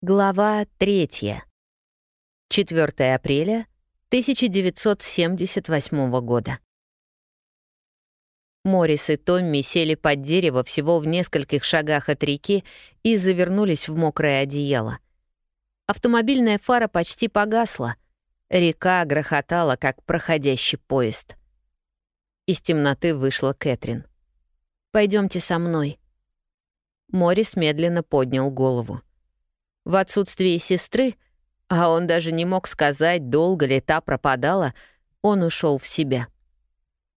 Глава 3. 4 апреля 1978 года. Морис и Томми сели под дерево всего в нескольких шагах от реки и завернулись в мокрое одеяло. Автомобильная фара почти погасла. Река грохотала, как проходящий поезд. Из темноты вышла Кэтрин. Пойдемте со мной». Морис медленно поднял голову. В отсутствие сестры, а он даже не мог сказать, долго ли та пропадала, он ушел в себя.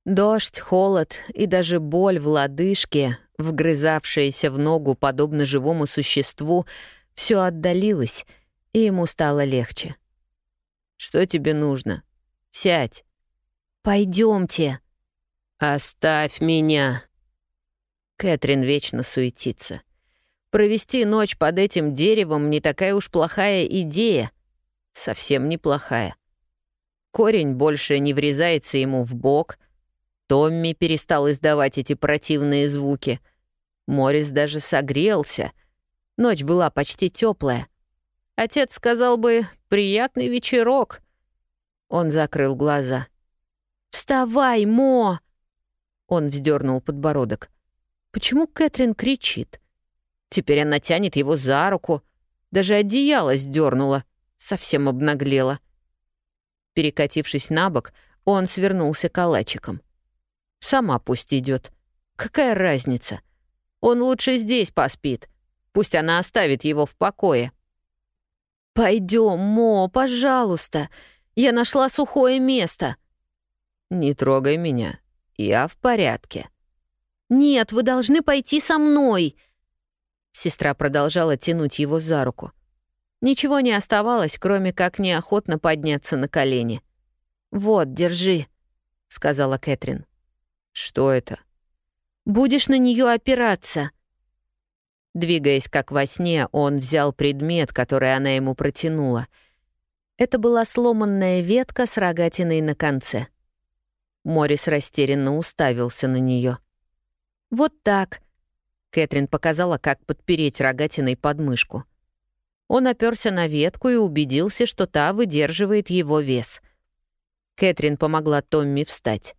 Дождь, холод и даже боль в лодыжке, вгрызавшаяся в ногу подобно живому существу, все отдалилось, и ему стало легче. «Что тебе нужно? Сядь». Пойдемте. «Оставь меня». Кэтрин вечно суетится. Провести ночь под этим деревом не такая уж плохая идея. Совсем неплохая. Корень больше не врезается ему в бок. Томми перестал издавать эти противные звуки. Морис даже согрелся. Ночь была почти теплая. Отец сказал бы «приятный вечерок». Он закрыл глаза. «Вставай, Мо!» Он вздернул подбородок. Почему Кэтрин кричит? Теперь она тянет его за руку. Даже одеяло сдернула. Совсем обнаглела. Перекатившись на бок, он свернулся калачиком. «Сама пусть идет. Какая разница? Он лучше здесь поспит. Пусть она оставит его в покое». Пойдем, Мо, пожалуйста. Я нашла сухое место». «Не трогай меня. Я в порядке». «Нет, вы должны пойти со мной», Сестра продолжала тянуть его за руку. Ничего не оставалось, кроме как неохотно подняться на колени. «Вот, держи», — сказала Кэтрин. «Что это?» «Будешь на нее опираться». Двигаясь как во сне, он взял предмет, который она ему протянула. Это была сломанная ветка с рогатиной на конце. Морис растерянно уставился на нее. «Вот так», Кэтрин показала, как подпереть рогатиной подмышку. Он оперся на ветку и убедился, что та выдерживает его вес. Кэтрин помогла Томми встать.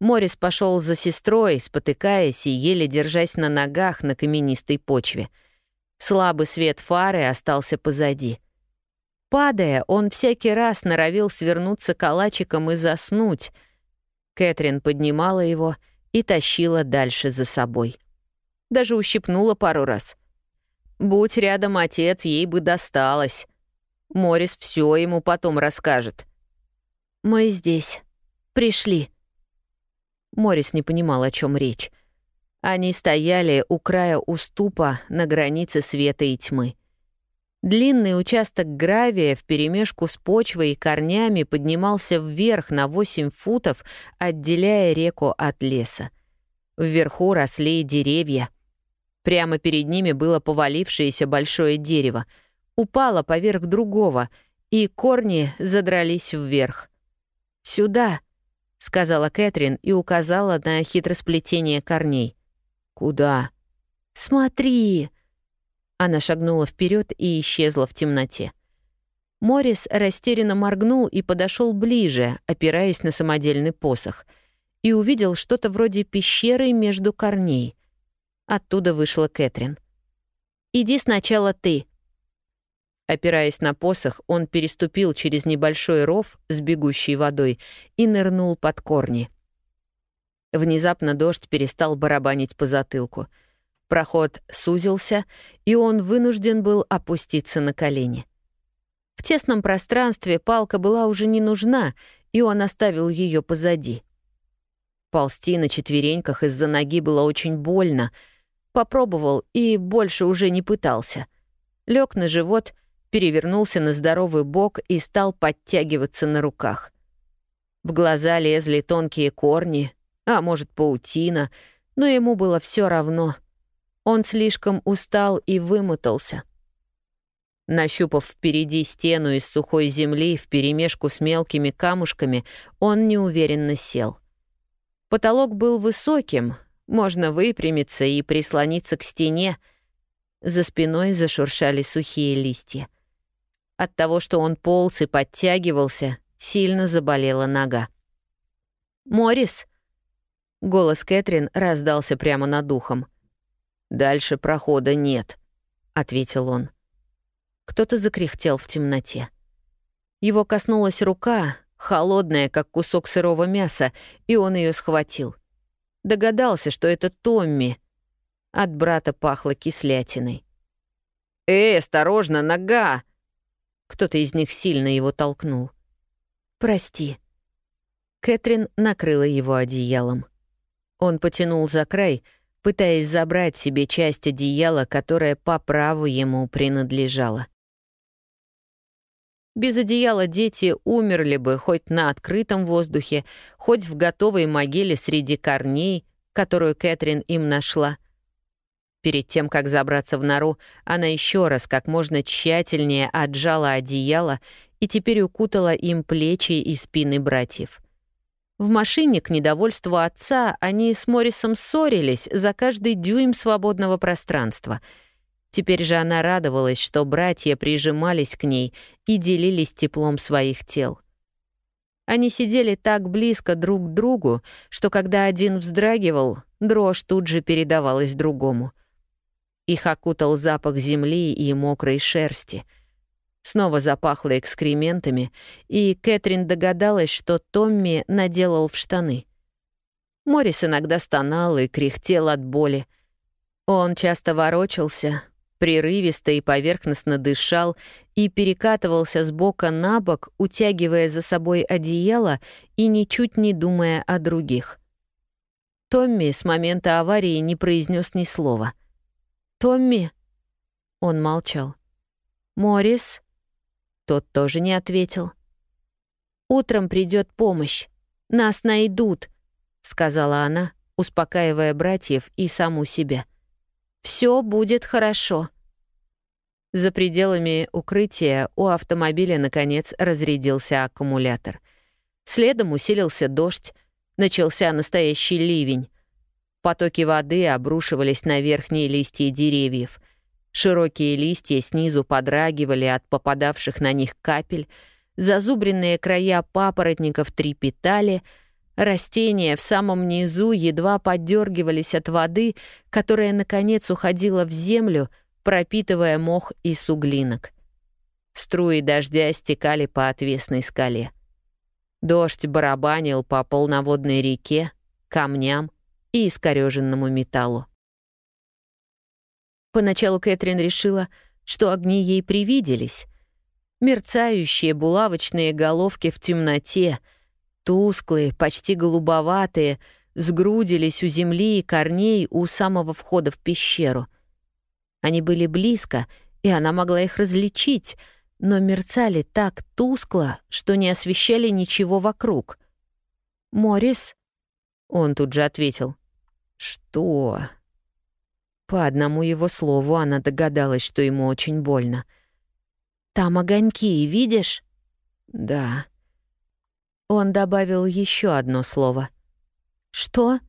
Морис пошел за сестрой, спотыкаясь и еле держась на ногах на каменистой почве. Слабый свет фары остался позади. Падая, он всякий раз норовил свернуться калачиком и заснуть. Кэтрин поднимала его и тащила дальше за собой даже ущипнула пару раз. Будь рядом отец, ей бы досталось. Морис все ему потом расскажет. «Мы здесь. Пришли». Морис не понимал, о чем речь. Они стояли у края уступа на границе света и тьмы. Длинный участок гравия вперемешку с почвой и корнями поднимался вверх на 8 футов, отделяя реку от леса. Вверху росли деревья. Прямо перед ними было повалившееся большое дерево. Упало поверх другого, и корни задрались вверх. «Сюда», — сказала Кэтрин и указала на хитросплетение корней. «Куда?» «Смотри!» Она шагнула вперед и исчезла в темноте. Морис растерянно моргнул и подошел ближе, опираясь на самодельный посох, и увидел что-то вроде пещеры между корней. Оттуда вышла Кэтрин. «Иди сначала ты». Опираясь на посох, он переступил через небольшой ров с бегущей водой и нырнул под корни. Внезапно дождь перестал барабанить по затылку. Проход сузился, и он вынужден был опуститься на колени. В тесном пространстве палка была уже не нужна, и он оставил ее позади. Ползти на четвереньках из-за ноги было очень больно — Попробовал и больше уже не пытался. Лег на живот, перевернулся на здоровый бок и стал подтягиваться на руках. В глаза лезли тонкие корни, а может, паутина, но ему было все равно. Он слишком устал и вымотался. Нащупав впереди стену из сухой земли вперемешку с мелкими камушками, он неуверенно сел. Потолок был высоким, можно выпрямиться и прислониться к стене. За спиной зашуршали сухие листья. От того, что он полз и подтягивался, сильно заболела нога. «Морис!» Голос Кэтрин раздался прямо над ухом. «Дальше прохода нет», — ответил он. Кто-то закряхтел в темноте. Его коснулась рука, холодная, как кусок сырого мяса, и он ее схватил. Догадался, что это Томми. От брата пахло кислятиной. «Эй, осторожно, нога!» Кто-то из них сильно его толкнул. «Прости». Кэтрин накрыла его одеялом. Он потянул за край, пытаясь забрать себе часть одеяла, которая по праву ему принадлежала. Без одеяла дети умерли бы хоть на открытом воздухе, хоть в готовой могиле среди корней, которую Кэтрин им нашла. Перед тем, как забраться в нору, она еще раз как можно тщательнее отжала одеяло и теперь укутала им плечи и спины братьев. В машине, к недовольству отца, они с Моррисом ссорились за каждый дюйм свободного пространства — Теперь же она радовалась, что братья прижимались к ней и делились теплом своих тел. Они сидели так близко друг к другу, что когда один вздрагивал, дрожь тут же передавалась другому. Их окутал запах земли и мокрой шерсти. Снова запахло экскрементами, и Кэтрин догадалась, что Томми наделал в штаны. Морис иногда стонал и кряхтел от боли. Он часто ворочался, прерывисто и поверхностно дышал и перекатывался с бока на бок, утягивая за собой одеяло и ничуть не думая о других. Томми с момента аварии не произнес ни слова. «Томми?» Он молчал. «Моррис?» Тот тоже не ответил. «Утром придет помощь. Нас найдут», — сказала она, успокаивая братьев и саму себя. — все будет хорошо». За пределами укрытия у автомобиля, наконец, разрядился аккумулятор. Следом усилился дождь, начался настоящий ливень. Потоки воды обрушивались на верхние листья деревьев. Широкие листья снизу подрагивали от попадавших на них капель, зазубренные края папоротников трепетали — Растения в самом низу едва поддергивались от воды, которая, наконец, уходила в землю, пропитывая мох и суглинок. Струи дождя стекали по отвесной скале. Дождь барабанил по полноводной реке, камням и искореженному металлу. Поначалу Кэтрин решила, что огни ей привиделись. Мерцающие булавочные головки в темноте — Тусклые, почти голубоватые, сгрудились у земли и корней у самого входа в пещеру. Они были близко, и она могла их различить, но мерцали так тускло, что не освещали ничего вокруг. «Моррис?» Он тут же ответил. «Что?» По одному его слову она догадалась, что ему очень больно. «Там огоньки, видишь?» «Да». Он добавил еще одно слово. «Что?»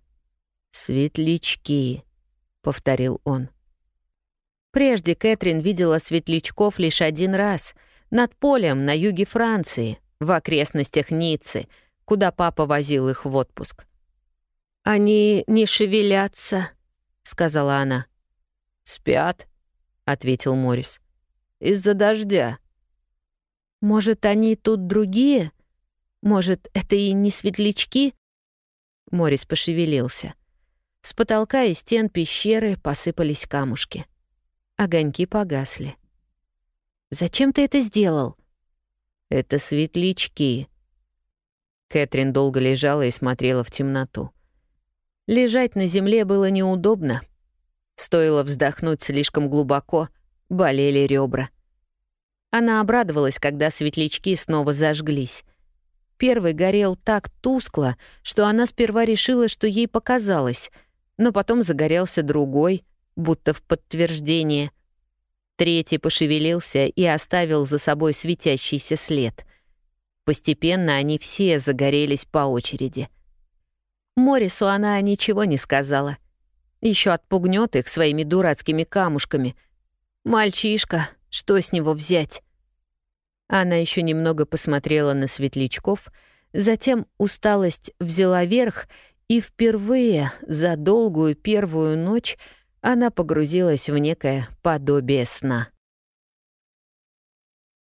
«Светлячки», — повторил он. Прежде Кэтрин видела светлячков лишь один раз — над полем на юге Франции, в окрестностях Ниццы, куда папа возил их в отпуск. «Они не шевелятся», — сказала она. «Спят», — ответил Морис. «Из-за дождя». «Может, они тут другие?» Может, это и не светлячки?» Морис пошевелился. С потолка и стен пещеры посыпались камушки. Огоньки погасли. «Зачем ты это сделал?» «Это светлячки». Кэтрин долго лежала и смотрела в темноту. Лежать на земле было неудобно. Стоило вздохнуть слишком глубоко, болели ребра. Она обрадовалась, когда светлячки снова зажглись. Первый горел так тускло, что она сперва решила, что ей показалось, но потом загорелся другой, будто в подтверждение. Третий пошевелился и оставил за собой светящийся след. Постепенно они все загорелись по очереди. Морису она ничего не сказала. Еще отпугнет их своими дурацкими камушками. Мальчишка, что с него взять? Она еще немного посмотрела на светлячков, затем усталость взяла верх, и впервые за долгую первую ночь она погрузилась в некое подобие сна.